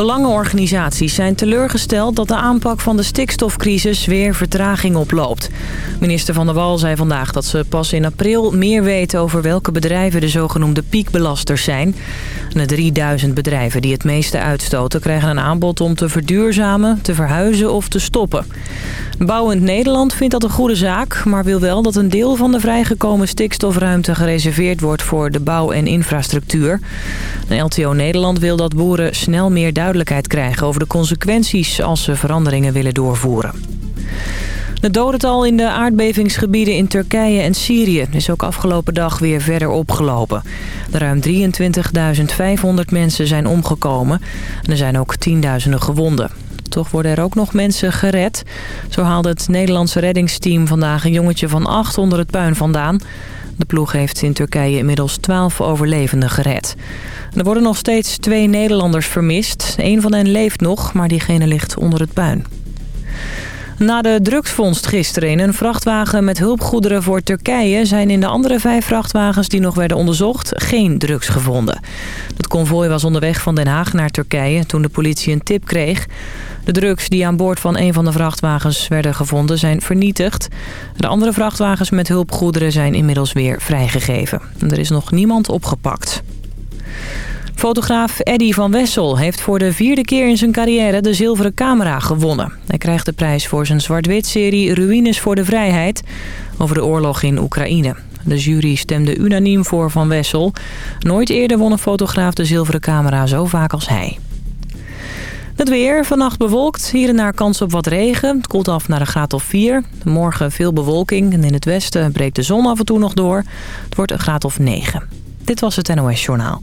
Belangenorganisaties zijn teleurgesteld dat de aanpak van de stikstofcrisis weer vertraging oploopt. Minister Van der Wal zei vandaag dat ze pas in april meer weten over welke bedrijven de zogenoemde piekbelasters zijn. De 3000 bedrijven die het meeste uitstoten krijgen een aanbod om te verduurzamen, te verhuizen of te stoppen. Bouwend Nederland vindt dat een goede zaak, maar wil wel dat een deel van de vrijgekomen stikstofruimte gereserveerd wordt voor de bouw en infrastructuur. De LTO Nederland wil dat boeren snel meer krijgen over de consequenties als ze veranderingen willen doorvoeren. Het dodental in de aardbevingsgebieden in Turkije en Syrië is ook afgelopen dag weer verder opgelopen. Ruim 23.500 mensen zijn omgekomen en er zijn ook tienduizenden gewonden. Toch worden er ook nog mensen gered. Zo haalde het Nederlandse reddingsteam vandaag een jongetje van acht onder het puin vandaan. De ploeg heeft in Turkije inmiddels 12 overlevenden gered. Er worden nog steeds twee Nederlanders vermist. Een van hen leeft nog, maar diegene ligt onder het puin. Na de drugsvondst gisteren in een vrachtwagen met hulpgoederen voor Turkije... zijn in de andere vijf vrachtwagens die nog werden onderzocht geen drugs gevonden. Het konvooi was onderweg van Den Haag naar Turkije toen de politie een tip kreeg. De drugs die aan boord van een van de vrachtwagens werden gevonden zijn vernietigd. De andere vrachtwagens met hulpgoederen zijn inmiddels weer vrijgegeven. Er is nog niemand opgepakt. Fotograaf Eddy van Wessel heeft voor de vierde keer in zijn carrière de zilveren camera gewonnen. Hij krijgt de prijs voor zijn zwart-wit-serie Ruïnes voor de Vrijheid over de oorlog in Oekraïne. De jury stemde unaniem voor Van Wessel. Nooit eerder won een fotograaf de zilveren camera zo vaak als hij. Het weer, vannacht bewolkt, hier en daar kans op wat regen. Het koelt af naar een graad of 4. Morgen veel bewolking en in het westen breekt de zon af en toe nog door. Het wordt een graad of 9. Dit was het NOS Journaal.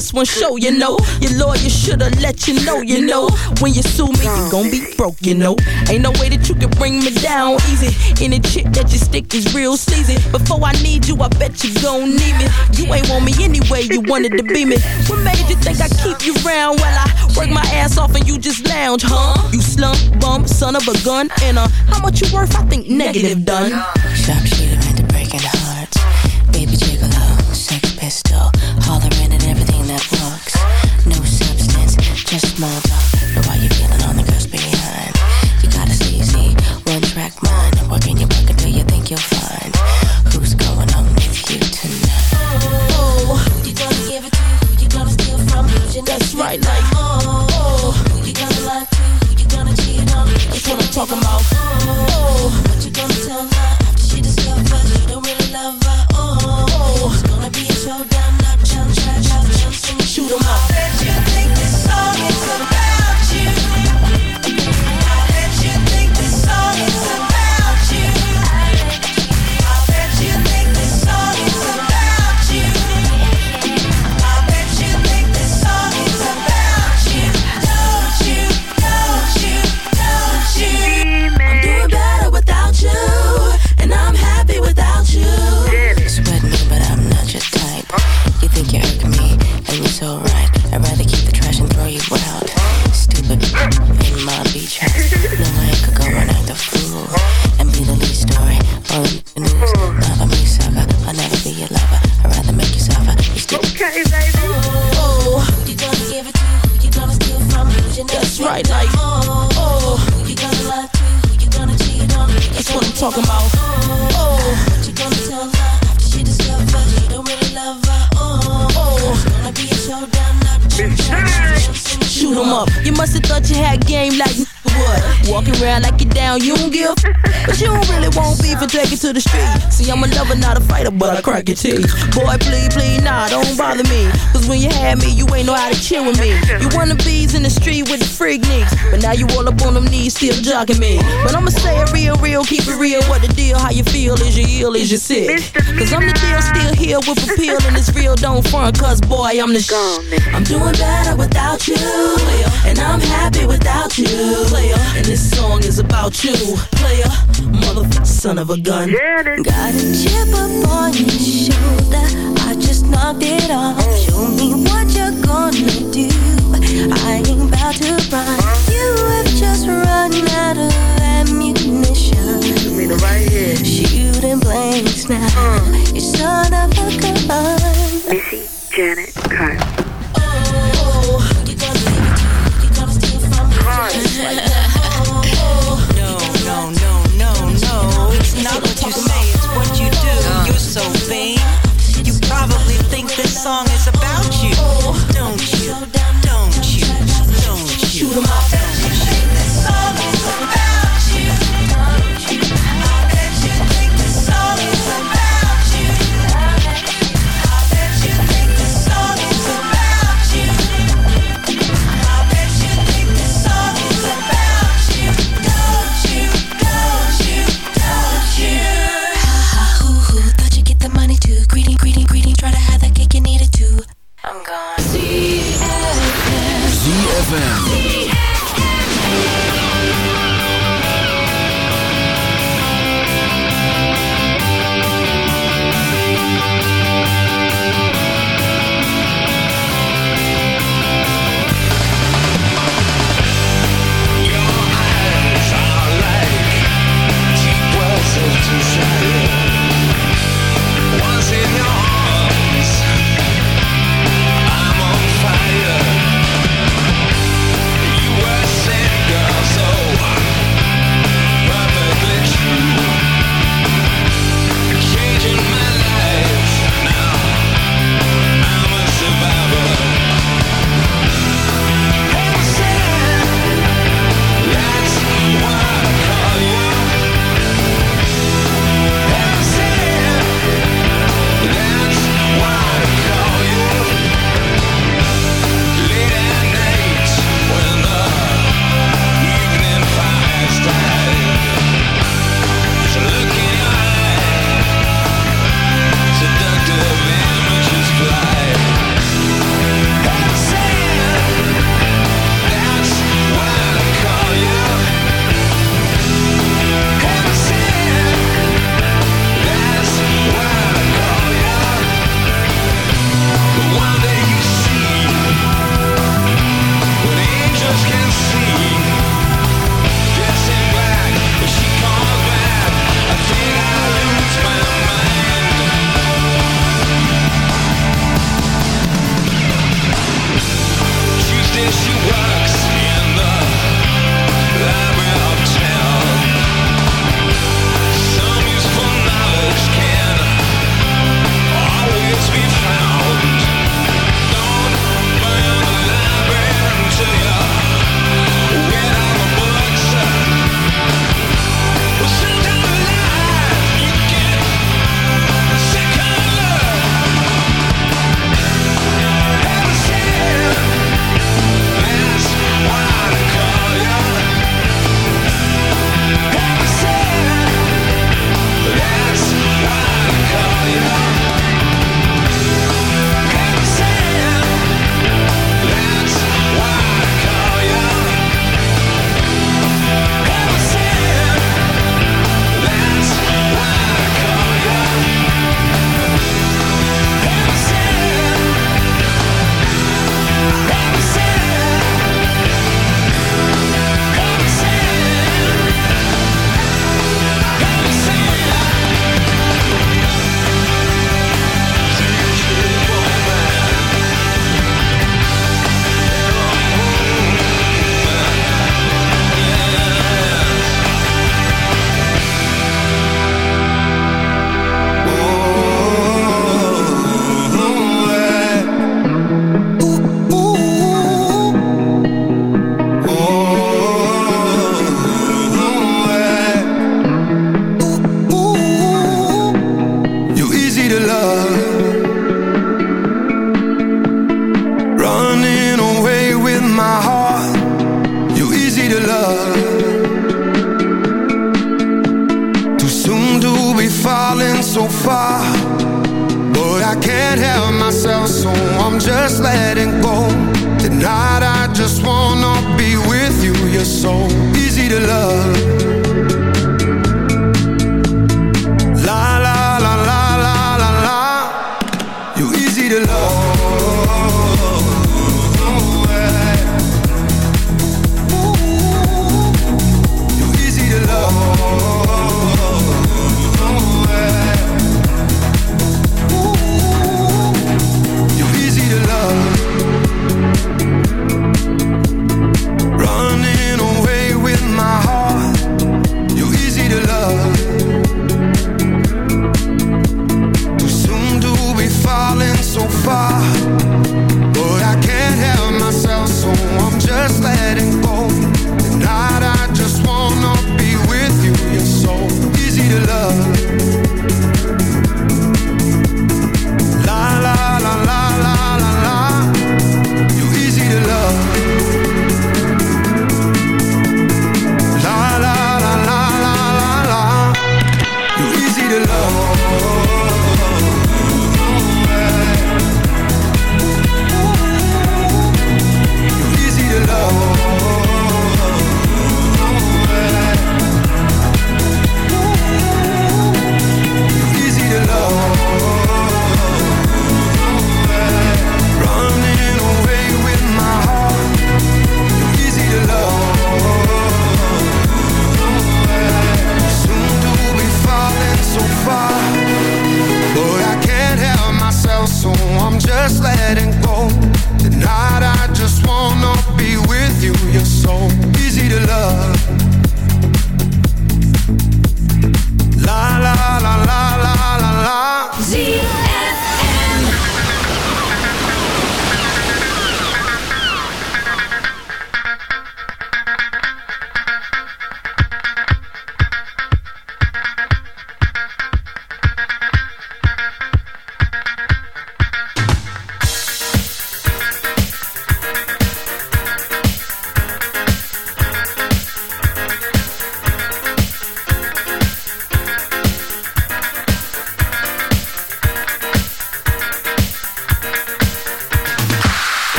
just one show, you know. Your lawyer should've let you know, you know. When you sue me, you gon' be broke, you know. Ain't no way that you can bring me down easy. Any chick that you stick is real seasoned. Before I need you, I bet you gon' need me. You ain't want me anyway, you wanted to be me. What made you think I keep you round while I work my ass off and you just lounge, huh? You slump, bum, son of a gun, and uh, how much you worth? I think negative done. Stop shit. Molotov. is you ill, is you sick? Cause I'm the deal, still here with a pill and it's real, don't front, cause boy, I'm the shit. I'm doing better without you, and I'm happy without you. And this song is about you, player, mother son of a gun. Got a chip up on your shoulder, I just knocked it off. Show me what you're gonna do, I ain't about to run. You have just run out of baby, right here. Shooting blanks now. Uh. You son of a gun. Missy Janet Carter. No, no, no, no. It's not what you say, it's what you do. Uh. You're so vain.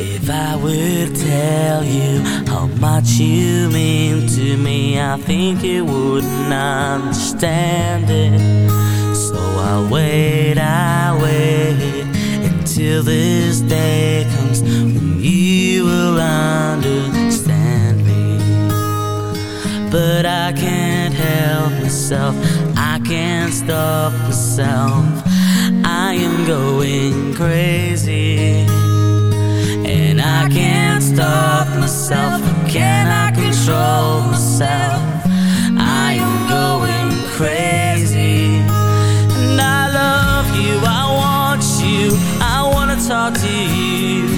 If I would tell you how much you mean to me, I think you wouldn't understand it. So I wait, I wait until this day comes when you will understand. But I can't help myself, I can't stop myself. I am going crazy. And I can't stop myself. Can I control myself? I am going crazy. And I love you, I want you, I wanna talk to you.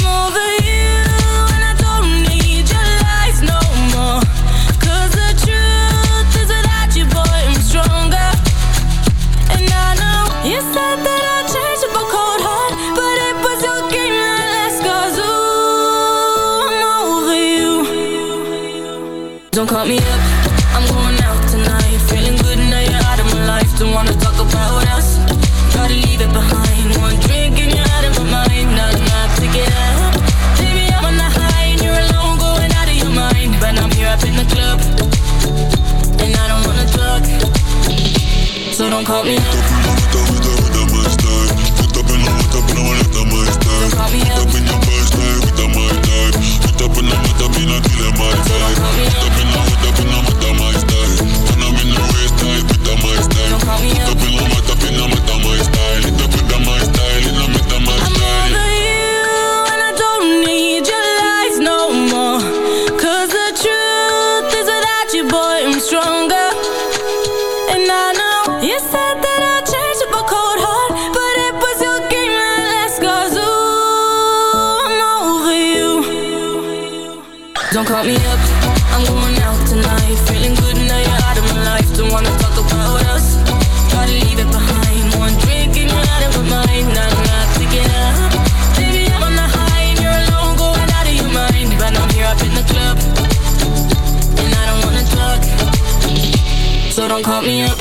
call me don't call me up.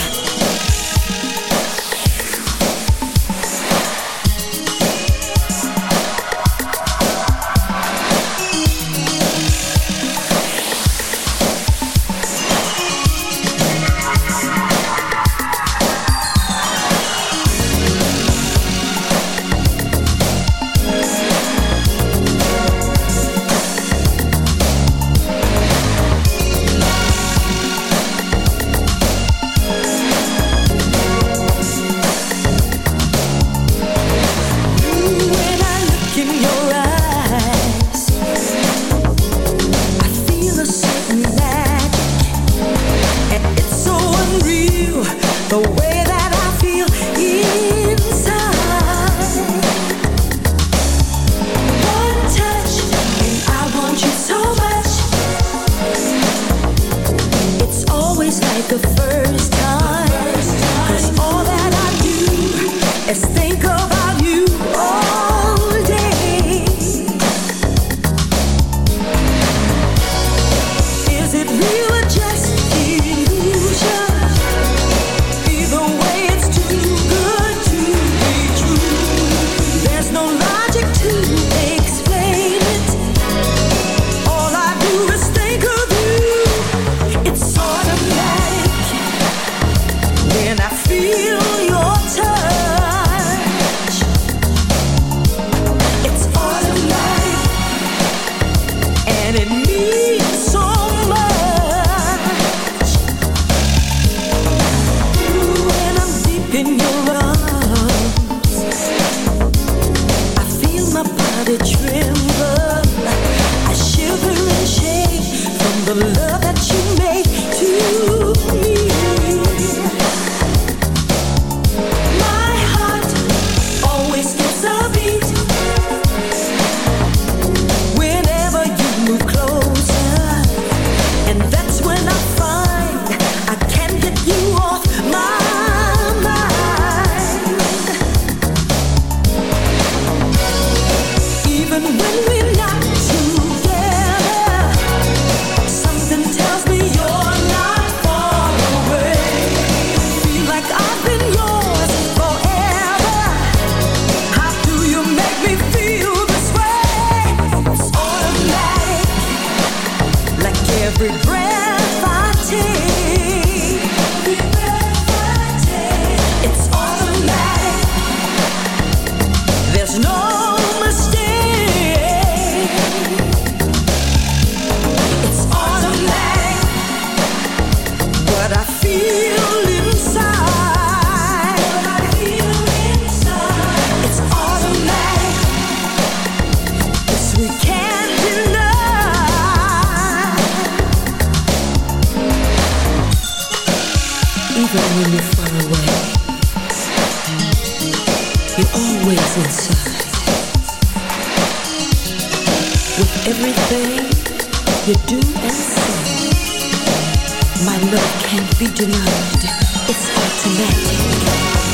You're always inside. With everything you do and say, my love can't be denied. It's automatic.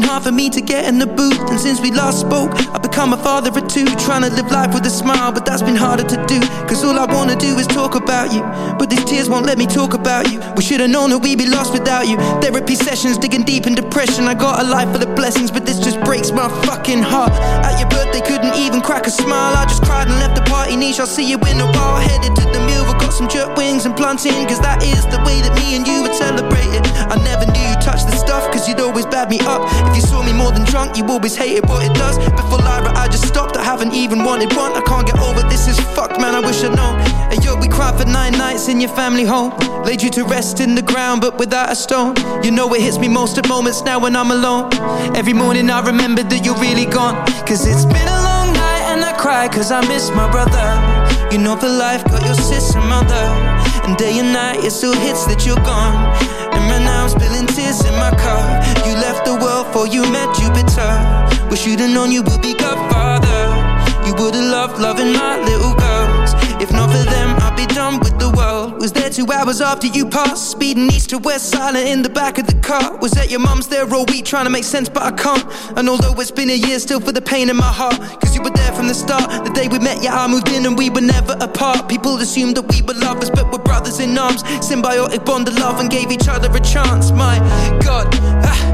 Been hard for me to get in the booth. And since we last spoke, I've become a father of two. Trying to live life with a smile, but that's been harder to do. Cause all I wanna do is talk about you. But these tears won't let me talk about you. We should've known that we'd be lost without you. Therapy sessions, digging deep in depression. I got a life full of blessings, but this just breaks my fucking heart. At your birthday, couldn't even crack a smile. I just cried and left the party niche. I'll see you in a while. Headed to the mill, got some jerk wings and plantain. Cause that is the way that me and you would celebrate it. I never knew you touched the stuff, cause you'd always bad me up. If you saw me more than drunk, you always hated what it does. Before Lyra, I just stopped. I haven't even wanted one. I can't get over this is fucked, man. I wish I'd known. And yo, we cried for nine nights in your family home. Laid you to rest in the ground, but without a stone. You know it hits me most at moments now when I'm alone. Every morning I remember that you're really gone. Cause it's been a long night and I cry cause I miss my brother. You know for life got your sister mother. And day and night it still hits that you're gone. And I'm spilling tears in my car. You left the world for you met Jupiter. Wish you'd have known you would be godfather. You would've loved loving my little girls. If not for them, I'd be done with the world. Was there two hours after you passed, speeding east to west, silent in the back of the car. Was at your mum's there all week, trying to make sense, but I can't. And although it's been a year, still for the pain in my heart. Cause you were there from the start. The day we met, yeah, I moved in and we were never apart. People assumed that we were lovers, but we're brothers in arms. Symbiotic bond of love and gave each other a chance. My God, ah,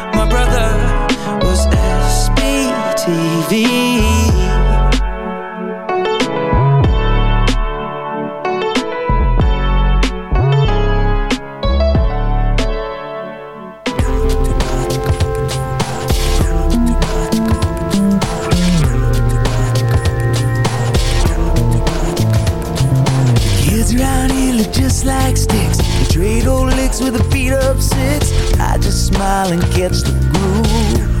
licks with a beat up six. I just smile and catch the groove.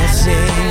Midnight